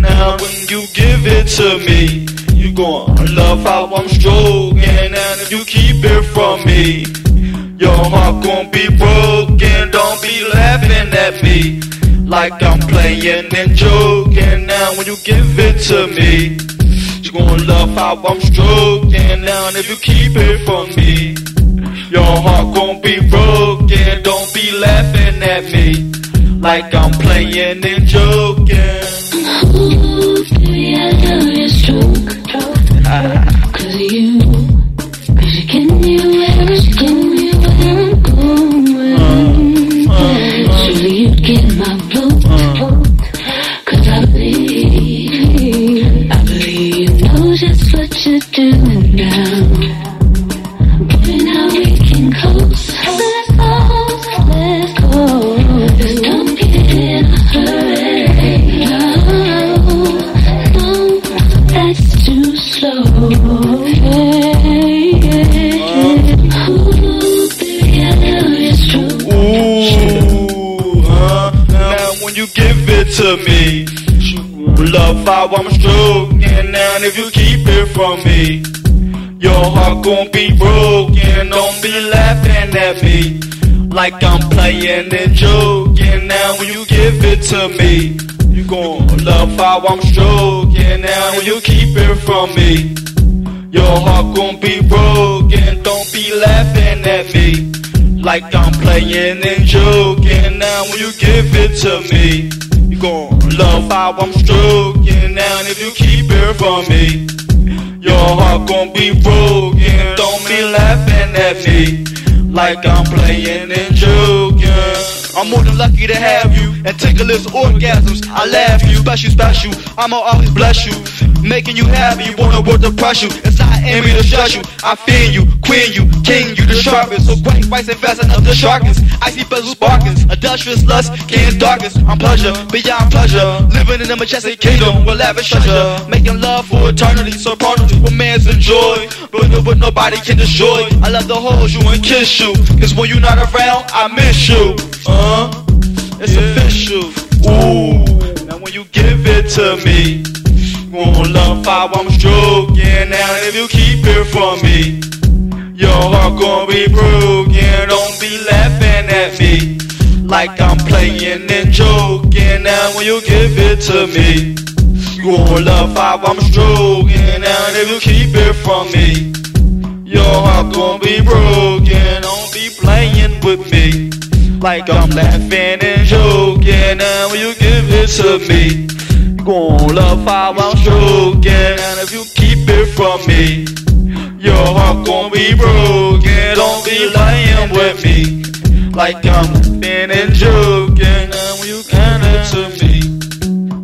Now when you give it to me, you gon' love how I'm stroking. And if you keep it from me, your heart gon' be broken. Don't be laughing at me like I'm playing and joking. Now when you give it to me, you gon' love how I'm stroking. Now if you keep it from me your heart gonna be broken. Don't be laughing at me like I'm playing and joking. Ooh, baby, I love your stroke. Cause of you. Cause me where I'm going. Surely you get my vote. Cause I believe, I believe you know just what you're doing now. To me, love how I'm stroking. Now if you keep it from me, your heart gon' be broken. Don't be laughing at me like I'm playing and joking. Now when you give it to me, you gon' love how I'm stroking. Now when you keep it from me, your heart gon' be broken. Don't be laughing at me like I'm playing and joking. Now when you give it to me, you gon' love how I'm stroking. Now and if you keep it from me, your heart gon' be broken. Don't be laughing at me like I'm playing and joking. I'm more than lucky to have you and ticklish orgasms. I laugh you, special, special. I'ma always bless you, making you happy. Wanna worth the pressure. Inside envy to shut you. I feel you, queen you, king you, the sharpest. So bright, white and fast enough the sharpest. Icy bezel sparkles, industrious lust, can't darkest. I'm pleasure, beyond pleasure. Living in a majestic kingdom with lavish treasure. Making love for eternity, so partly romance man's joy. But, no, but nobody can destroy. I love to hold you and kiss you. Cause when you're not around, I miss you. Uh, it's official. Ooh, now when you give it to me, gonna love how I'm stroking. Now if you keep it from me, your heart gonna be broken. Don't be laughing at me like I'm playing and joking. Now when you give it to me, you gonna love how I'm stroking. Now if you keep it from me, your heart gonna be broken. Don't be playing with me like I'm laughing and joking. Now when you give it to me, you gon' love how I'm stroking. And if you away from me. Your heart gon' be broken. Don't be playing with me. Like I'm being and joking. And you kinda to me.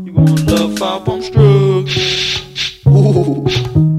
You gon' love how I'm struck. Ooh.